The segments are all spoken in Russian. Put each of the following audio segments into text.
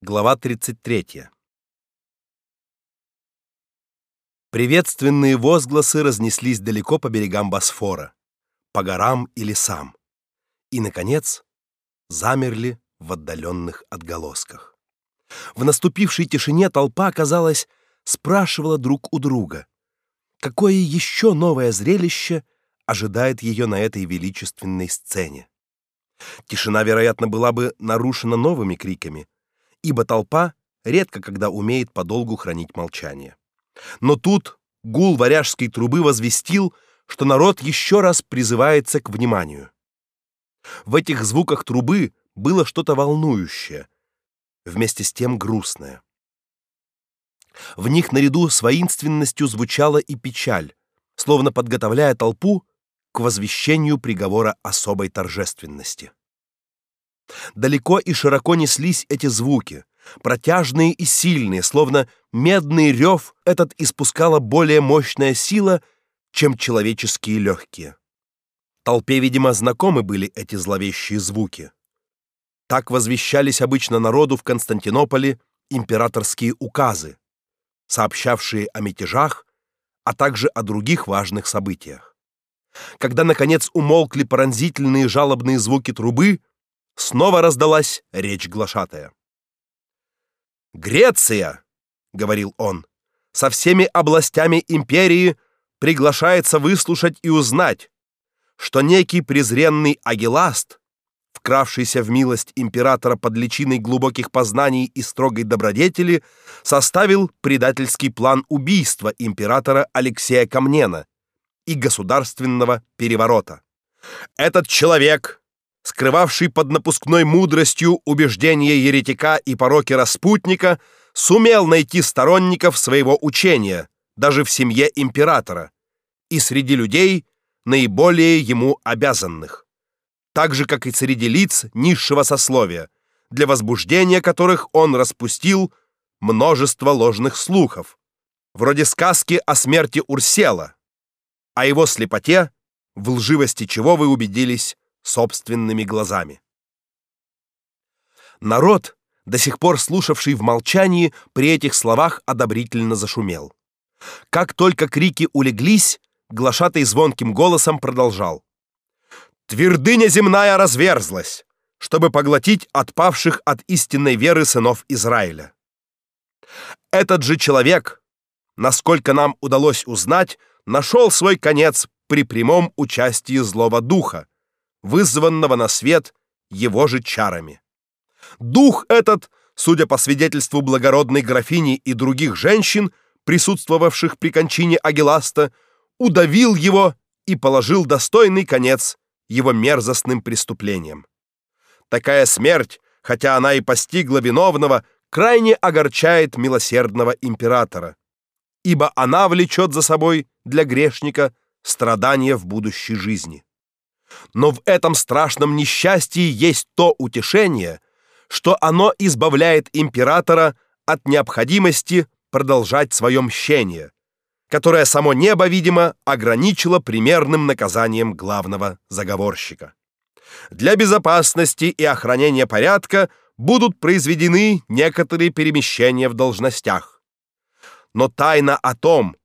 Глава 33. Приветственные возгласы разнеслись далеко по берегам Босфора, по горам и лесам, и наконец замерли в отдаленных отголосках. В наступившей тишине толпа, казалось, спрашивала друг у друга, какое еще новое зрелище ожидает ее на этой величественной сцене. Тишина, вероятно, была бы нарушена новыми криками ибо толпа редко когда умеет подолгу хранить молчание. Но тут гул варяжской трубы возвестил, что народ еще раз призывается к вниманию. В этих звуках трубы было что-то волнующее, вместе с тем грустное. В них наряду с воинственностью звучала и печаль, словно подготовляя толпу к возвещению приговора особой торжественности. Далеко и широко неслись эти звуки, протяжные и сильные, словно медный рев этот испускала более мощная сила, чем человеческие легкие. Толпе, видимо, знакомы были эти зловещие звуки. Так возвещались обычно народу в Константинополе императорские указы, сообщавшие о мятежах, а также о других важных событиях. Когда наконец умолкли пронзительные жалобные звуки трубы, снова раздалась речь глашатая. Греция, говорил он, со всеми областями империи приглашается выслушать и узнать, что некий презренный Агиласт, вкравшийся в милость императора под личиной глубоких познаний и строгой добродетели, составил предательский план убийства императора Алексея Камнена и государственного переворота. Этот человек скрывавший под напускной мудростью убеждения еретика и пороки распутника, сумел найти сторонников своего учения даже в семье императора и среди людей наиболее ему обязанных, так же как и среди лиц низшего сословия, для возбуждения которых он распустил множество ложных слухов, вроде сказки о смерти Урсела, о его слепоте, в лживости чего вы убедились собственными глазами. Народ, до сих пор слушавший в молчании, при этих словах одобрительно зашумел. Как только крики улеглись, глашатый звонким голосом продолжал: Твердыня земная разверзлась, чтобы поглотить отпавших от истинной веры сынов Израиля. Этот же человек, насколько нам удалось узнать, нашел свой конец при прямом участии злого духа, вызванного на свет его же чарами. Дух этот, судя по свидетельству благородной графини и других женщин, присутствовавших при кончине Агиласта, удавил его и положил достойный конец его мерзостным преступлениям. Такая смерть, хотя она и постигла виновного, крайне огорчает милосердного императора, ибо она влечет за собой для грешника страдания в будущей жизни. Но в этом страшном несчастье есть то утешение, что оно избавляет императора от необходимости продолжать свое мщение, которое само небо, видимо, ограничило примерным наказанием главного заговорщика. Для безопасности и охранения порядка будут произведены некоторые перемещения в должностях. Но тайна о том,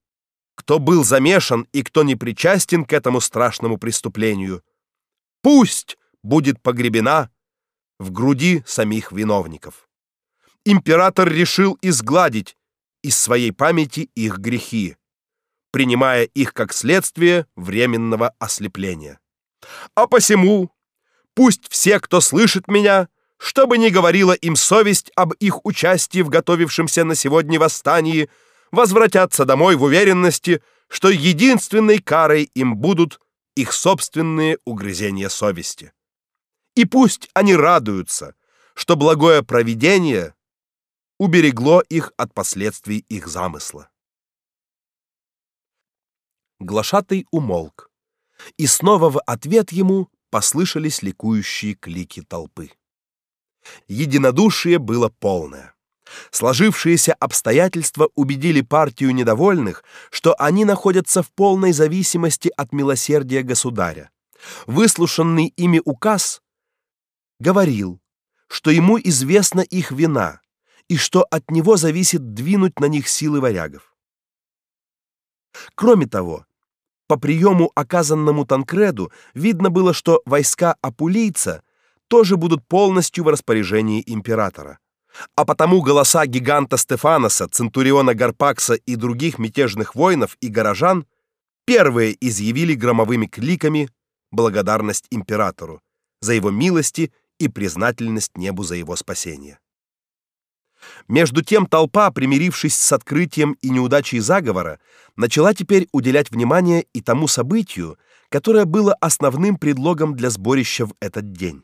кто был замешан и кто не причастен к этому страшному преступлению, пусть будет погребена в груди самих виновников. Император решил изгладить из своей памяти их грехи, принимая их как следствие временного ослепления. А посему пусть все, кто слышит меня, чтобы не говорила им совесть об их участии в готовившемся на сегодня восстании, возвратятся домой в уверенности, что единственной карой им будут их собственные угрызения совести. И пусть они радуются, что благое провидение уберегло их от последствий их замысла. Глашатый умолк, и снова в ответ ему послышались ликующие клики толпы. Единодушие было полное. Сложившиеся обстоятельства убедили партию недовольных, что они находятся в полной зависимости от милосердия государя. Выслушанный ими указ говорил, что ему известна их вина, и что от него зависит двинуть на них силы варягов. Кроме того, по приему, оказанному Танкреду, видно было, что войска апулийца тоже будут полностью в распоряжении императора. А потому голоса гиганта Стефаноса, центуриона Гарпакса и других мятежных воинов и горожан первые изъявили громовыми кликами благодарность императору за его милости и признательность небу за его спасение. Между тем толпа, примирившись с открытием и неудачей заговора, начала теперь уделять внимание и тому событию, которое было основным предлогом для сборища в этот день.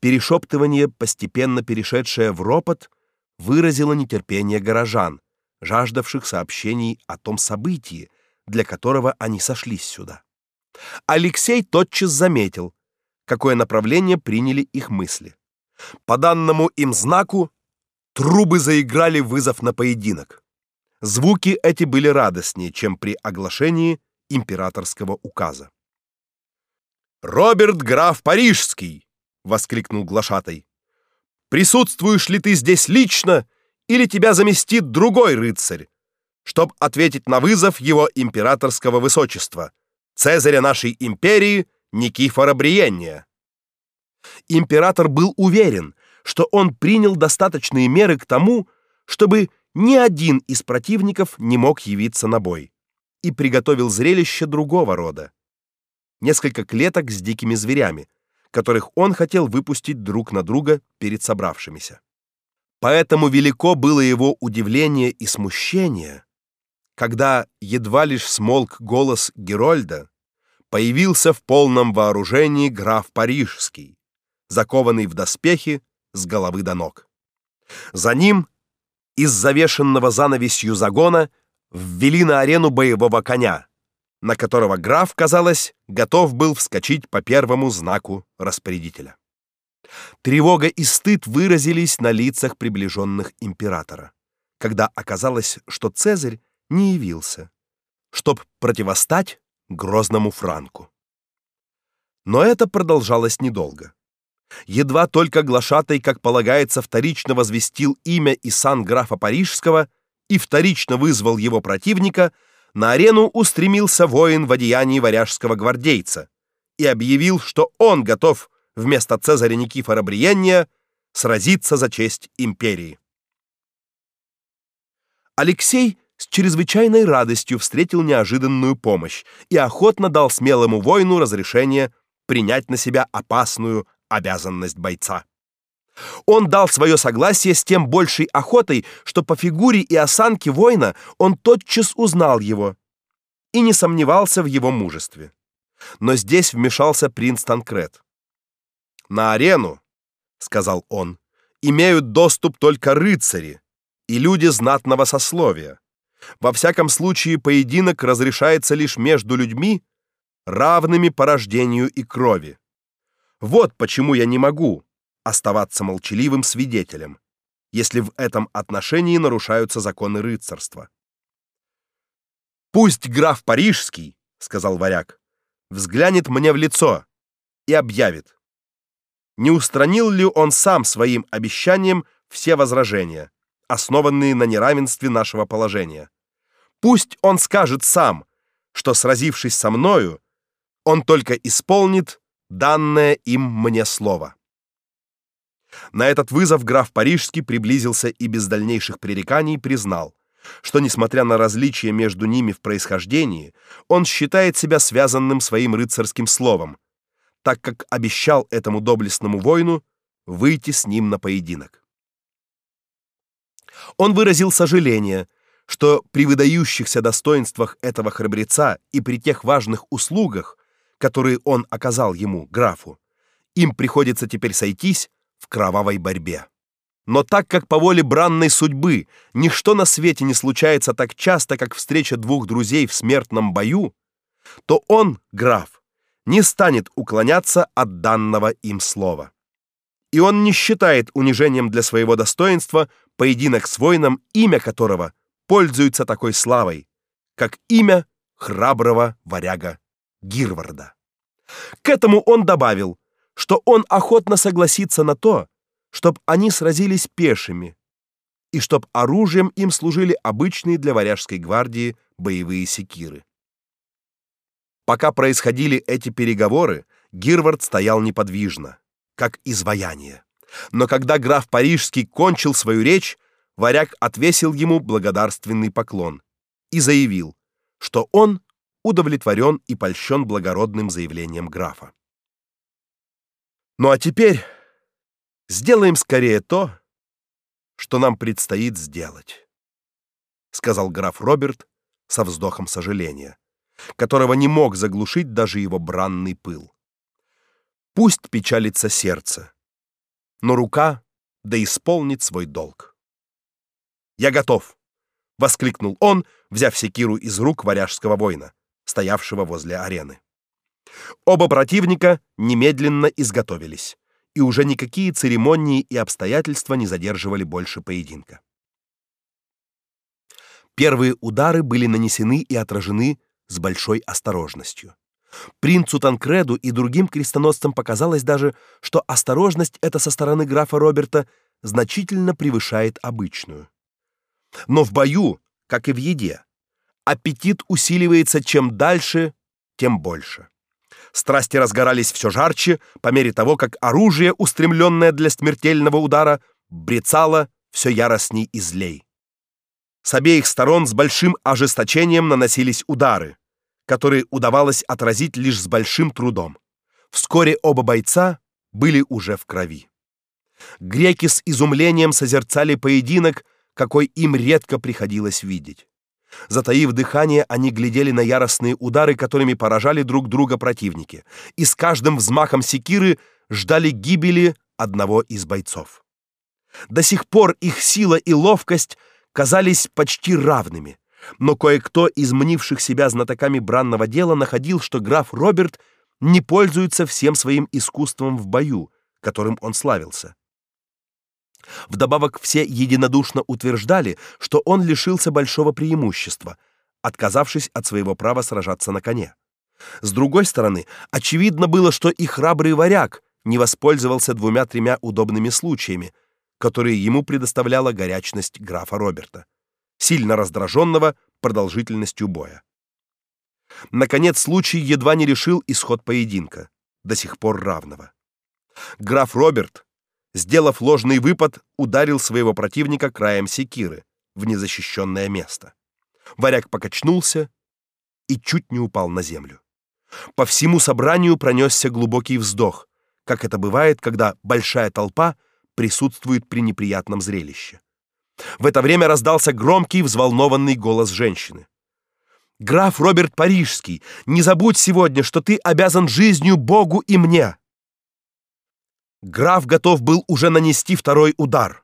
Перешептывание, постепенно перешедшее в ропот, выразило нетерпение горожан, жаждавших сообщений о том событии, для которого они сошлись сюда. Алексей тотчас заметил, какое направление приняли их мысли. По данному им знаку трубы заиграли вызов на поединок. Звуки эти были радостнее, чем при оглашении императорского указа. Роберт граф Парижский, воскликнул глашатай. Присутствуешь ли ты здесь лично или тебя заместит другой рыцарь, чтоб ответить на вызов его императорского высочества, цезаря нашей империи Никифора Бриенния? Император был уверен, что он принял достаточные меры к тому, чтобы ни один из противников не мог явиться на бой, и приготовил зрелище другого рода. Несколько клеток с дикими зверями, которых он хотел выпустить друг на друга перед собравшимися. Поэтому велико было его удивление и смущение, когда едва лишь смолк голос Герольда, появился в полном вооружении граф Парижский, закованный в доспехи с головы до ног. За ним из завешенного занавесью загона ввели на арену боевого коня, на которого граф, казалось, готов был вскочить по первому знаку распорядителя. Тревога и стыд выразились на лицах приближенных императора, когда оказалось, что Цезарь не явился, чтоб противостать грозному Франку. Но это продолжалось недолго. Едва только глашатай, как полагается, вторично возвестил имя и сан графа Парижского и вторично вызвал его противника, на арену устремился воин в одеянии варяжского гвардейца и объявил, что он готов вместо Цезаря Никифора Бриенния сразиться за честь империи. Алексей с чрезвычайной радостью встретил неожиданную помощь и охотно дал смелому воину разрешение принять на себя опасную обязанность бойца. Он дал свое согласие с тем большей охотой, что по фигуре и осанке воина он тотчас узнал его и не сомневался в его мужестве. Но здесь вмешался принц Танкрет. На арену, сказал он, имеют доступ только рыцари и люди знатного сословия. Во всяком случае, поединок разрешается лишь между людьми, равными по рождению и крови. Вот почему я не могу оставаться молчаливым свидетелем, если в этом отношении нарушаются законы рыцарства. Пусть граф Парижский, сказал варяг, взглянет мне в лицо и объявит, не устранил ли он сам своим обещанием все возражения, основанные на неравенстве нашего положения. Пусть он скажет сам, что сразившись со мною, он только исполнит данное им мне слово. На этот вызов граф Парижский приблизился и без дальнейших пререканий признал, что несмотря на различия между ними в происхождении, он считает себя связанным своим рыцарским словом, так как обещал этому доблестному воину выйти с ним на поединок. Он выразил сожаление, что при выдающихся достоинствах этого храбреца и при тех важных услугах, которые он оказал ему, графу, им приходится теперь сойтись в кровавой борьбе. Но так как по воле бранной судьбы ничто на свете не случается так часто, как встреча двух друзей в смертном бою, то он, граф, не станет уклоняться от данного им слова. И он не считает унижением для своего достоинства поединок с воином, имя которого пользуется такой славой, как имя храброго варяга Гирварда. К этому он добавил, что он охотно согласится на то, чтобы они сразились пешими, и чтоб оружием им служили обычные для варяжской гвардии боевые секиры. Пока происходили эти переговоры, Гирвард стоял неподвижно, как изваяние. Но когда граф Парижский кончил свою речь, варяг отвесил ему благодарственный поклон и заявил, что он удовлетворен и польщен благородным заявлением графа. Ну а теперь сделаем скорее то, что нам предстоит сделать, сказал граф Роберт со вздохом сожаления, которого не мог заглушить даже его бранный пыл. Пусть печалится сердце, но рука да исполнит свой долг. Я готов, воскликнул он, взяв секиру из рук варяжского воина, стоявшего возле арены. Оба противника немедленно изготовились, и уже никакие церемонии и обстоятельства не задерживали больше поединка. Первые удары были нанесены и отражены с большой осторожностью. Принцу Танкреду и другим крестоносцам показалось даже, что осторожность эта со стороны графа Роберта значительно превышает обычную. Но в бою, как и в еде, аппетит усиливается чем дальше, тем больше. Страсти разгорались все жарче по мере того, как оружие, устремленное для смертельного удара, брецало все яростней и злей. С обеих сторон с большим ожесточением наносились удары, которые удавалось отразить лишь с большим трудом. Вскоре оба бойца были уже в крови. Греки с изумлением созерцали поединок, какой им редко приходилось видеть. Затаив дыхание, они глядели на яростные удары, которыми поражали друг друга противники, и с каждым взмахом секиры ждали гибели одного из бойцов. До сих пор их сила и ловкость казались почти равными, но кое-кто из мнивших себя знатоками бранного дела находил, что граф Роберт не пользуется всем своим искусством в бою, которым он славился. Вдобавок все единодушно утверждали, что он лишился большого преимущества, отказавшись от своего права сражаться на коне. С другой стороны, очевидно было, что и храбрый варяг не воспользовался двумя-тремя удобными случаями, которые ему предоставляла горячность графа Роберта, сильно раздраженного продолжительностью боя. Наконец случай едва не решил исход поединка, до сих пор равного. Граф Роберт сделав ложный выпад, ударил своего противника краем секиры в незащищенное место. Варяг покачнулся и чуть не упал на землю. По всему собранию пронесся глубокий вздох, как это бывает, когда большая толпа присутствует при неприятном зрелище. В это время раздался громкий, взволнованный голос женщины. Граф Роберт Парижский, не забудь сегодня, что ты обязан жизнью Богу и мне. Граф готов был уже нанести второй удар.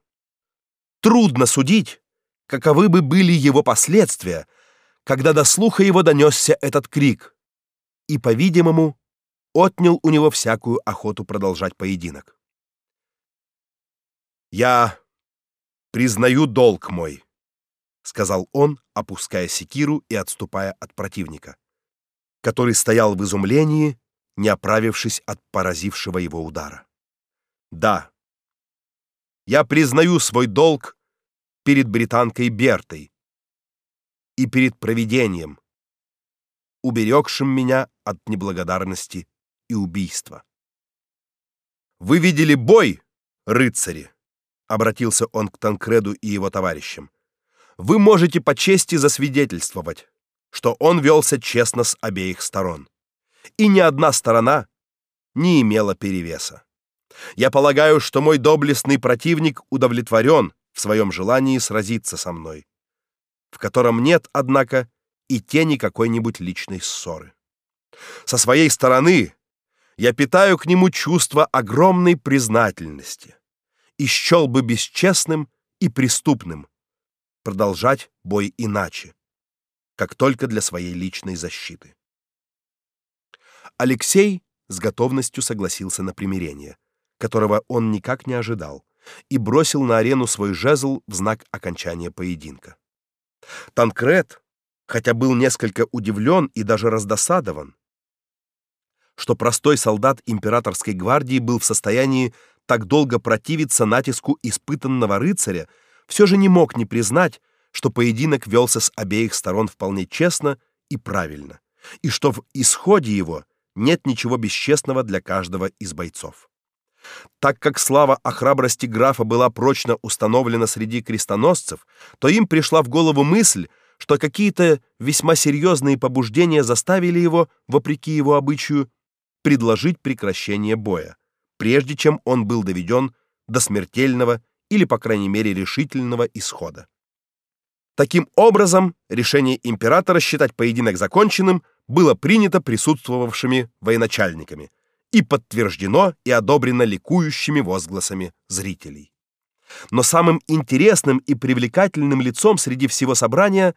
Трудно судить, каковы бы были его последствия, когда до слуха его донесся этот крик, и, по-видимому, отнял у него всякую охоту продолжать поединок. Я признаю долг мой, сказал он, опуская секиру и отступая от противника, который стоял в изумлении, не оправившись от поразившего его удара. Да. Я признаю свой долг перед британкой Бертой и перед провидением, уберегшим меня от неблагодарности и убийства. Вы видели бой, рыцари, обратился он к Танкреду и его товарищам. Вы можете по чести засвидетельствовать, что он велся честно с обеих сторон, и ни одна сторона не имела перевеса. Я полагаю, что мой доблестный противник удовлетворен в своем желании сразиться со мной, в котором нет, однако, и тени какой-нибудь личной ссоры. Со своей стороны я питаю к нему чувство огромной признательности и счел бы бесчестным и преступным продолжать бой иначе, как только для своей личной защиты. Алексей с готовностью согласился на примирение которого он никак не ожидал, и бросил на арену свой жезл в знак окончания поединка. Танкред, хотя был несколько удивлен и даже раздосадован, что простой солдат императорской гвардии был в состоянии так долго противиться натиску испытанного рыцаря, все же не мог не признать, что поединок велся с обеих сторон вполне честно и правильно, и что в исходе его нет ничего бесчестного для каждого из бойцов. Так как слава о храбрости графа была прочно установлена среди крестоносцев, то им пришла в голову мысль, что какие-то весьма серьезные побуждения заставили его, вопреки его обычаю, предложить прекращение боя, прежде чем он был доведен до смертельного или, по крайней мере, решительного исхода. Таким образом, решение императора считать поединок законченным было принято присутствовавшими военачальниками и подтверждено и одобрено ликующими возгласами зрителей. Но самым интересным и привлекательным лицом среди всего собрания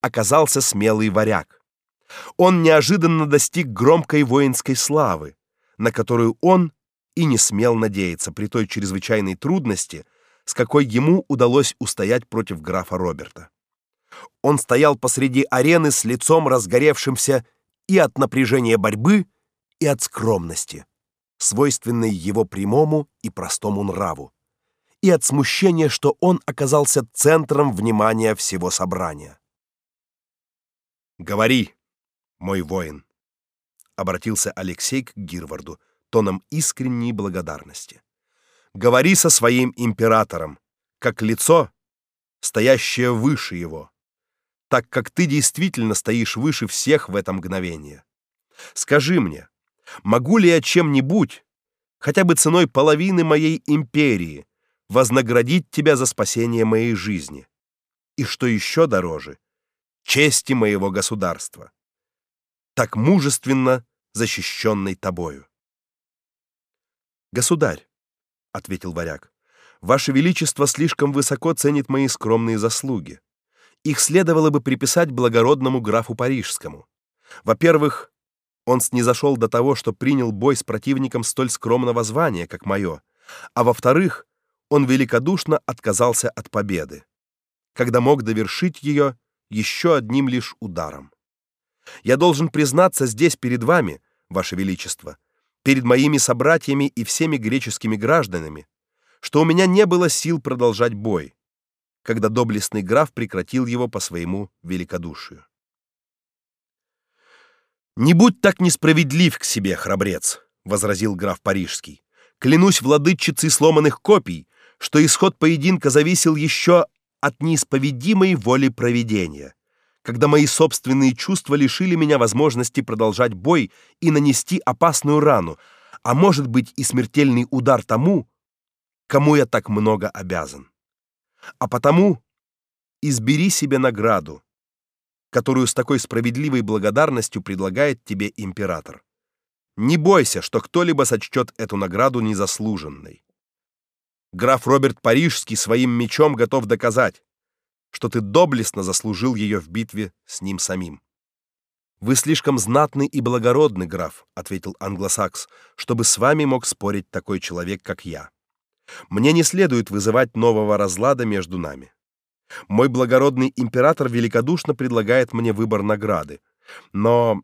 оказался смелый варяг. Он неожиданно достиг громкой воинской славы, на которую он и не смел надеяться при той чрезвычайной трудности, с какой ему удалось устоять против графа Роберта. Он стоял посреди арены с лицом разгоревшимся и от напряжения борьбы, и от скромности, свойственной его прямому и простому нраву, и от смущения, что он оказался центром внимания всего собрания. Говори, мой воин, обратился Алексей к Гирварду тоном искренней благодарности. Говори со своим императором, как лицо, стоящее выше его, так как ты действительно стоишь выше всех в это мгновение. Скажи мне, могу ли я чем-нибудь, хотя бы ценой половины моей империи, вознаградить тебя за спасение моей жизни? И что еще дороже, чести моего государства, так мужественно защищенной тобою. Государь, ответил варяг. Ваше величество слишком высоко ценит мои скромные заслуги. Их следовало бы приписать благородному графу парижскому. Во-первых, он снизошел до того, что принял бой с противником столь скромного звания, как мое, а во-вторых, он великодушно отказался от победы, когда мог довершить ее еще одним лишь ударом. Я должен признаться здесь перед вами, ваше величество, перед моими собратьями и всеми греческими гражданами, что у меня не было сил продолжать бой, когда доблестный граф прекратил его по своему великодушию. Не будь так несправедлив к себе, храбрец, возразил граф Парижский. Клянусь владычицей сломанных копий, что исход поединка зависел еще от неисповедимой воли провидения когда мои собственные чувства лишили меня возможности продолжать бой и нанести опасную рану, а может быть и смертельный удар тому, кому я так много обязан. А потому избери себе награду, которую с такой справедливой благодарностью предлагает тебе император. Не бойся, что кто-либо сочтет эту награду незаслуженной. Граф Роберт Парижский своим мечом готов доказать, что ты доблестно заслужил ее в битве с ним самим. Вы слишком знатный и благородный граф, ответил англосакс, чтобы с вами мог спорить такой человек, как я. Мне не следует вызывать нового разлада между нами. Мой благородный император великодушно предлагает мне выбор награды, но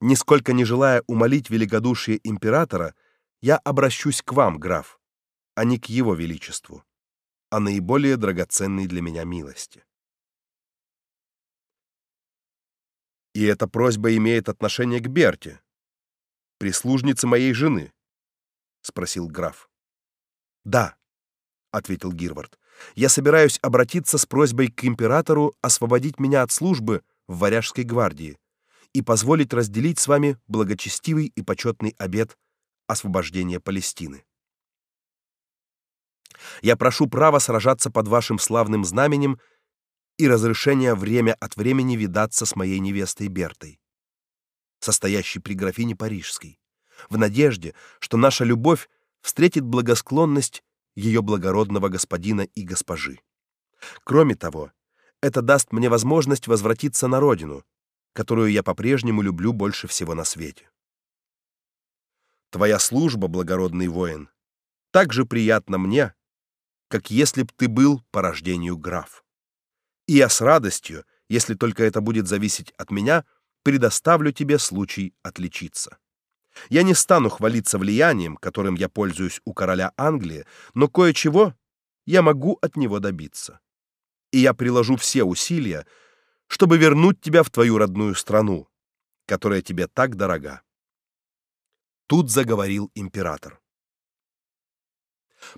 нисколько не желая умолить великодушие императора, я обращусь к вам, граф, а не к его величеству, а наиболее драгоценной для меня милости. И эта просьба имеет отношение к Берте, прислужнице моей жены, спросил граф. Да, ответил Гирвард. Я собираюсь обратиться с просьбой к императору освободить меня от службы в варяжской гвардии и позволить разделить с вами благочестивый и почетный обет освобождения Палестины. Я прошу права сражаться под вашим славным знаменем и разрешение время от времени видаться с моей невестой Бертой, состоящей при графине Парижской, в надежде, что наша любовь встретит благосклонность ее благородного господина и госпожи. Кроме того, это даст мне возможность возвратиться на родину, которую я по-прежнему люблю больше всего на свете. Твоя служба, благородный воин, так же приятна мне, как если б ты был по рождению граф и я с радостью, если только это будет зависеть от меня, предоставлю тебе случай отличиться. Я не стану хвалиться влиянием, которым я пользуюсь у короля Англии, но кое-чего я могу от него добиться. и я приложу все усилия, чтобы вернуть тебя в твою родную страну, которая тебе так дорога. Тут заговорил император.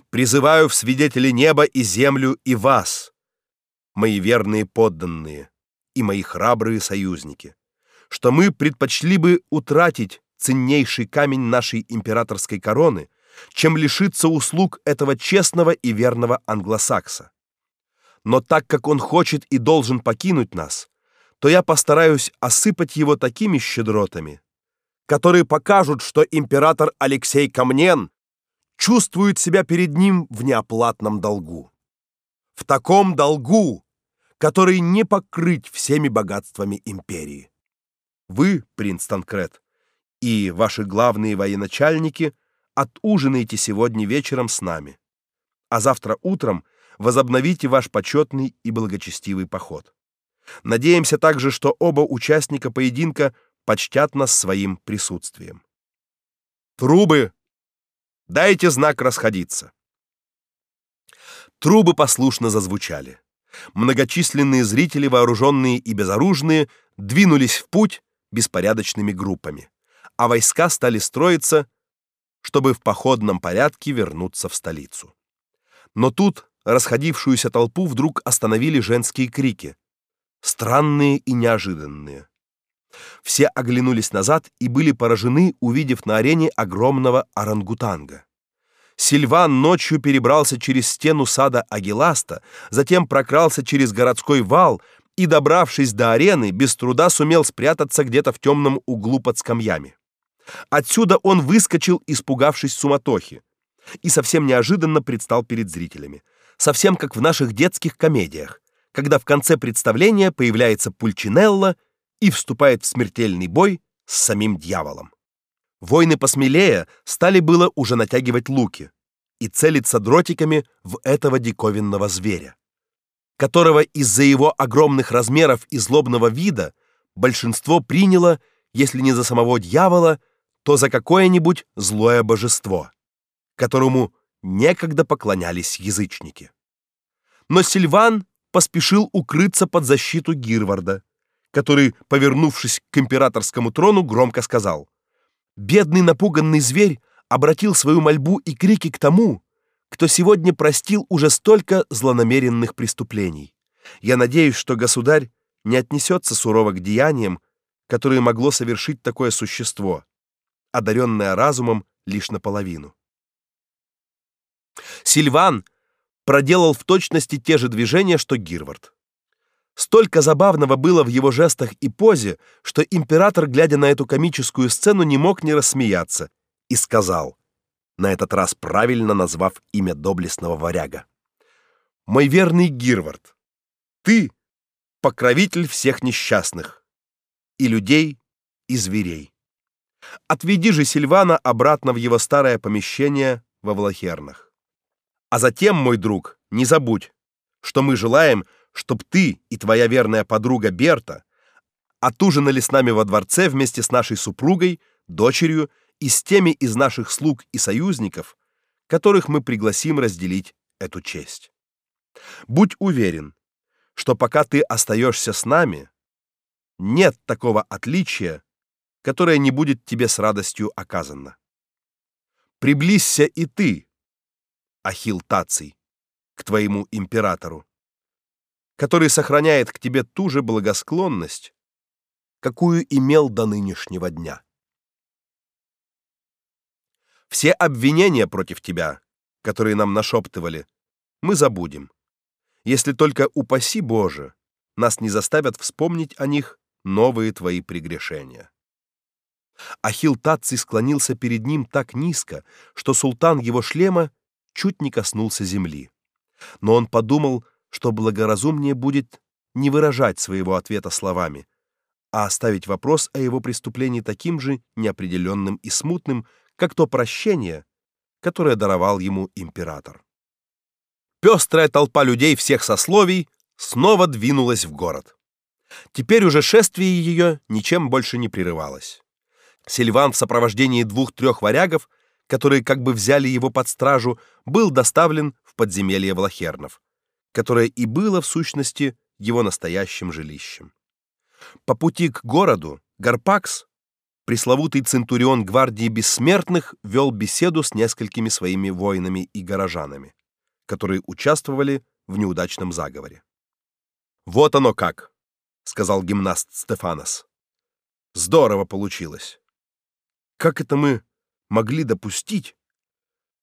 Призываю в свидетели неба и землю и вас, мои верные подданные и мои храбрые союзники, что мы предпочли бы утратить ценнейший камень нашей императорской короны, чем лишиться услуг этого честного и верного англосакса. Но так как он хочет и должен покинуть нас, то я постараюсь осыпать его такими щедротами, которые покажут, что император Алексей Камнен чувствует себя перед ним в неоплатном долгу. В таком долгу, который не покрыть всеми богатствами империи. Вы, принц Танкрет, и ваши главные военачальники отужинаете сегодня вечером с нами, а завтра утром возобновите ваш почетный и благочестивый поход. Надеемся также, что оба участника поединка почтят нас своим присутствием. Трубы, дайте знак расходиться. Трубы послушно зазвучали. Многочисленные зрители, вооруженные и безоружные, двинулись в путь беспорядочными группами, а войска стали строиться, чтобы в походном порядке вернуться в столицу. Но тут расходившуюся толпу вдруг остановили женские крики, странные и неожиданные. Все оглянулись назад и были поражены, увидев на арене огромного орангутанга. Сильван ночью перебрался через стену сада Агиласта, затем прокрался через городской вал и, добравшись до арены, без труда сумел спрятаться где-то в темном углу под скамьями. Отсюда он выскочил, испугавшись суматохи, и совсем неожиданно предстал перед зрителями, совсем как в наших детских комедиях, когда в конце представления появляется Пульчинелло и вступает в смертельный бой с самим дьяволом. Воины посмелее стали было уже натягивать луки и целиться дротиками в этого диковинного зверя, которого из-за его огромных размеров и злобного вида большинство приняло, если не за самого дьявола, то за какое-нибудь злое божество, которому некогда поклонялись язычники. Но Сильван поспешил укрыться под защиту Гирварда, который, повернувшись к императорскому трону, громко сказал: "Бедный напуганный зверь обратил свою мольбу и крики к тому, кто сегодня простил уже столько злонамеренных преступлений. Я надеюсь, что государь не отнесется сурово к деяниям, которые могло совершить такое существо, одаренное разумом лишь наполовину. Сильван проделал в точности те же движения, что Гирвард. Столько забавного было в его жестах и позе, что император, глядя на эту комическую сцену, не мог не рассмеяться и сказал, на этот раз правильно назвав имя доблестного варяга: "Мой верный Гирвард, ты покровитель всех несчастных, и людей, и зверей. Отведи же Сильвана обратно в его старое помещение во Влахернах. А затем, мой друг, не забудь, что мы желаем, чтобы ты и твоя верная подруга Берта отужинали с нами во дворце вместе с нашей супругой, дочерью и с теми из наших слуг и союзников, которых мы пригласим разделить эту честь. Будь уверен, что пока ты остаешься с нами, нет такого отличия, которое не будет тебе с радостью оказано. Приблизься и ты, Ахилл Таций, к твоему императору, который сохраняет к тебе ту же благосклонность, какую имел до нынешнего дня. Все обвинения против тебя, которые нам нашептывали, мы забудем. Если только упаси Боже, нас не заставят вспомнить о них новые твои прегрешения. Ахилл Таций склонился перед ним так низко, что султан его шлема чуть не коснулся земли. Но он подумал, что благоразумнее будет не выражать своего ответа словами, а оставить вопрос о его преступлении таким же неопределенным и смутным, как то прощение, которое даровал ему император. Пестрая толпа людей всех сословий снова двинулась в город. Теперь уже шествие ее ничем больше не прерывалось. Сильван в сопровождении двух-трех варягов, которые как бы взяли его под стражу, был доставлен в подземелье Влахернов, которое и было в сущности его настоящим жилищем. По пути к городу Гарпакс, пресловутый центурион гвардии бессмертных, вел беседу с несколькими своими воинами и горожанами, которые участвовали в неудачном заговоре. Вот оно как, сказал гимнаст Стефанос. Здорово получилось. Как это мы могли допустить,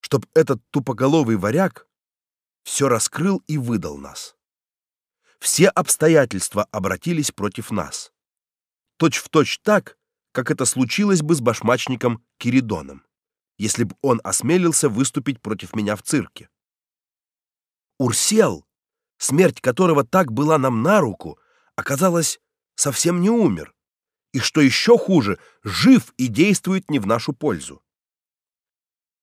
чтоб этот тупоголовый варяг все раскрыл и выдал нас? Все обстоятельства обратились против нас. Точь в точь так, как это случилось бы с башмачником Киридоном, если бы он осмелился выступить против меня в цирке. Урсел, смерть которого так была нам на руку, оказалось, совсем не умер. И что еще хуже, жив и действует не в нашу пользу.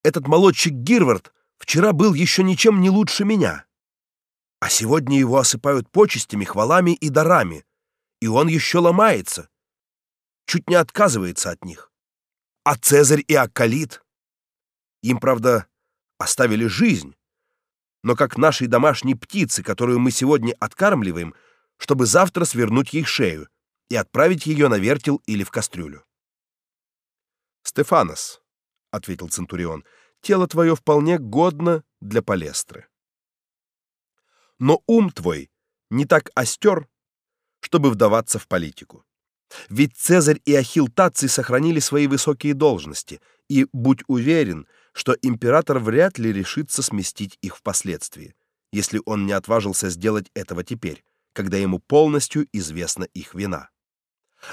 Этот молодчик Гирвард вчера был еще ничем не лучше меня. А сегодня его осыпают почестями, хвалами и дарами, и он еще ломается, чуть не отказывается от них. А Цезарь и Аккалит им, правда, оставили жизнь, но как нашей домашней птицы, которую мы сегодня откармливаем, чтобы завтра свернуть ей шею и отправить ее на вертел или в кастрюлю. Стефанос, ответил центурион, тело твое вполне годно для палестры. Но ум твой не так остер, чтобы вдаваться в политику. Ведь Цезарь и Ахилл Таций сохранили свои высокие должности, и будь уверен, что император вряд ли решится сместить их впоследствии, если он не отважился сделать этого теперь, когда ему полностью известна их вина.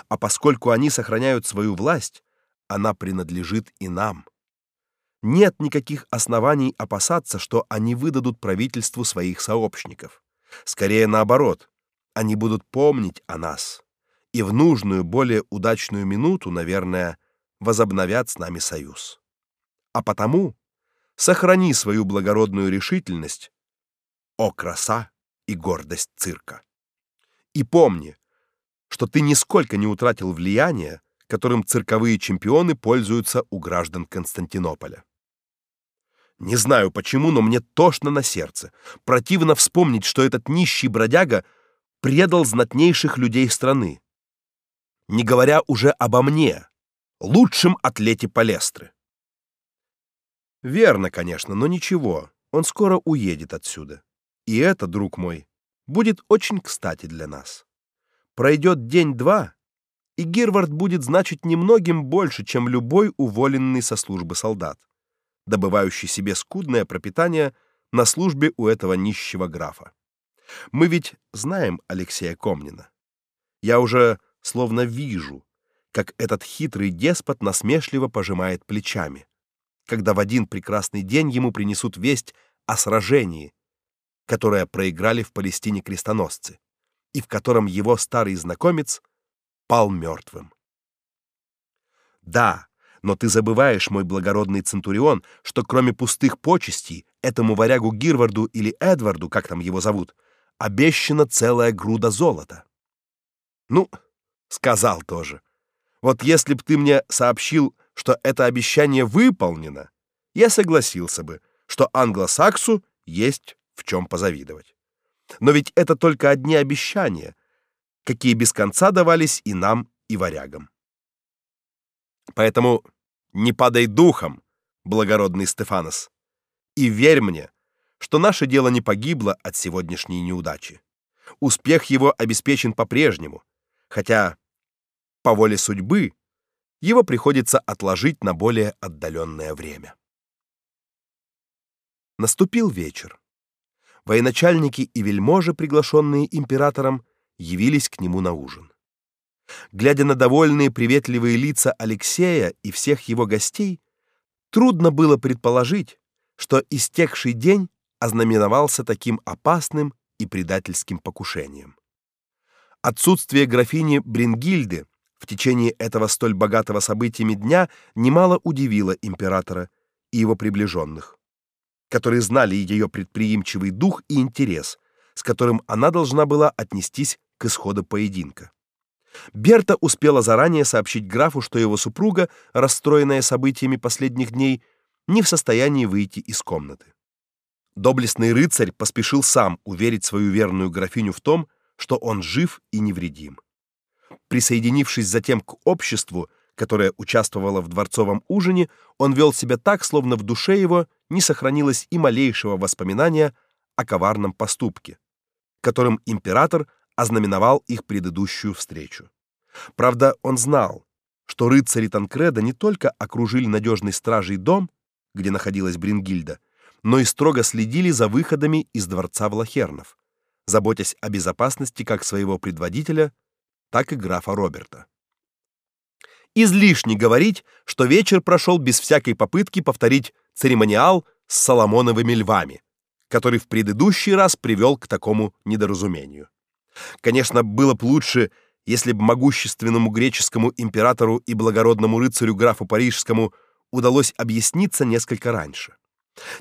А поскольку они сохраняют свою власть, она принадлежит и нам. Нет никаких оснований опасаться, что они выдадут правительству своих сообщников. Скорее наоборот, они будут помнить о нас и в нужную, более удачную минуту, наверное, возобновят с нами союз. А потому сохрани свою благородную решительность, о краса и гордость цирка. И помни, что ты нисколько не утратил влияния, которым цирковые чемпионы пользуются у граждан Константинополя. Не знаю почему, но мне тошно на сердце. Противно вспомнить, что этот нищий бродяга предал знатнейших людей страны. Не говоря уже обо мне, лучшем атлете Палестры. Верно, конечно, но ничего. Он скоро уедет отсюда. И это, друг мой, будет очень кстати для нас. Пройдет день-два, и Гирвард будет значить немногим больше, чем любой уволенный со службы солдат, добывающий себе скудное пропитание на службе у этого нищего графа. Мы ведь знаем Алексея Комнина. Я уже словно вижу, как этот хитрый деспот насмешливо пожимает плечами, когда в один прекрасный день ему принесут весть о сражении, которое проиграли в Палестине крестоносцы, и в котором его старый знакомец пал мертвым. Да, но ты забываешь, мой благородный центурион, что кроме пустых почестей этому варягу Гирварду или Эдварду, как там его зовут, обещана целая груда золота. Ну, сказал тоже. Вот если б ты мне сообщил, что это обещание выполнено, я согласился бы, что англосаксу есть в чем позавидовать. Но ведь это только одни обещания, какие без конца давались и нам, и варягам. Поэтому не падай духом, благородный Стефанос, и верь мне, что наше дело не погибло от сегодняшней неудачи. Успех его обеспечен по-прежнему, хотя по воле судьбы его приходится отложить на более отдаленное время. Наступил вечер. Военачальники и вельможи, приглашенные императором, явились к нему на ужин. Глядя на довольные, приветливые лица Алексея и всех его гостей, трудно было предположить, что истекший день ознаменовался таким опасным и предательским покушением. Отсутствие графини Брингильды в течение этого столь богатого событиями дня немало удивило императора и его приближенных, которые знали ее предприимчивый дух и интерес, с которым она должна была отнестись к исходу поединка. Берта успела заранее сообщить графу, что его супруга, расстроенная событиями последних дней, не в состоянии выйти из комнаты. доблестный рыцарь поспешил сам уверить свою верную графиню в том, что он жив и невредим. Присоединившись затем к обществу, которое участвовало в дворцовом ужине, он вел себя так, словно в душе его не сохранилось и малейшего воспоминания о коварном поступке, которым император ознаменовал их предыдущую встречу. Правда, он знал, что рыцари Танкреда не только окружили надежной стражей дом, где находилась Брингильда, но и строго следили за выходами из дворца Влахернов, заботясь о безопасности как своего предводителя, так и графа Роберта. Излишне говорить, что вечер прошел без всякой попытки повторить церемониал с соломоновыми львами, который в предыдущий раз привел к такому недоразумению. Конечно, было бы лучше, если бы могущественному греческому императору и благородному рыцарю графу парижскому удалось объясниться несколько раньше.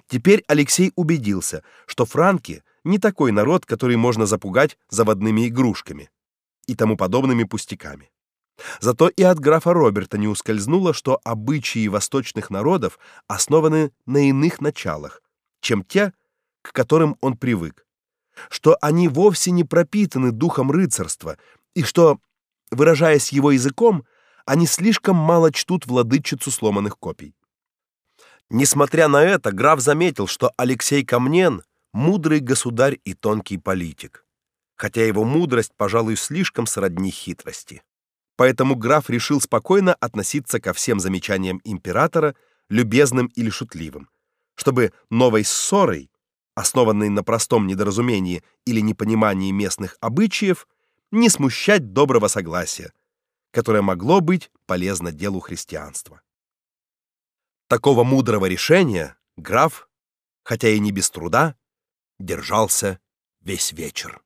Теперь Алексей убедился, что франки не такой народ, который можно запугать заводными игрушками и тому подобными пустяками. Зато и от графа Роберта не ускользнуло, что обычаи восточных народов основаны на иных началах, чем те, к которым он привык, что они вовсе не пропитаны духом рыцарства и что, выражаясь его языком, они слишком мало чтут владычицу сломанных копий. Несмотря на это, граф заметил, что Алексей Камнен мудрый государь и тонкий политик, хотя его мудрость, пожалуй, слишком сродни хитрости. Поэтому граф решил спокойно относиться ко всем замечаниям императора, любезным или шутливым, чтобы новой ссорой, основанной на простом недоразумении или непонимании местных обычаев, не смущать доброго согласия, которое могло быть полезно делу христианства. Такого мудрого решения граф, хотя и не без труда, держался весь вечер.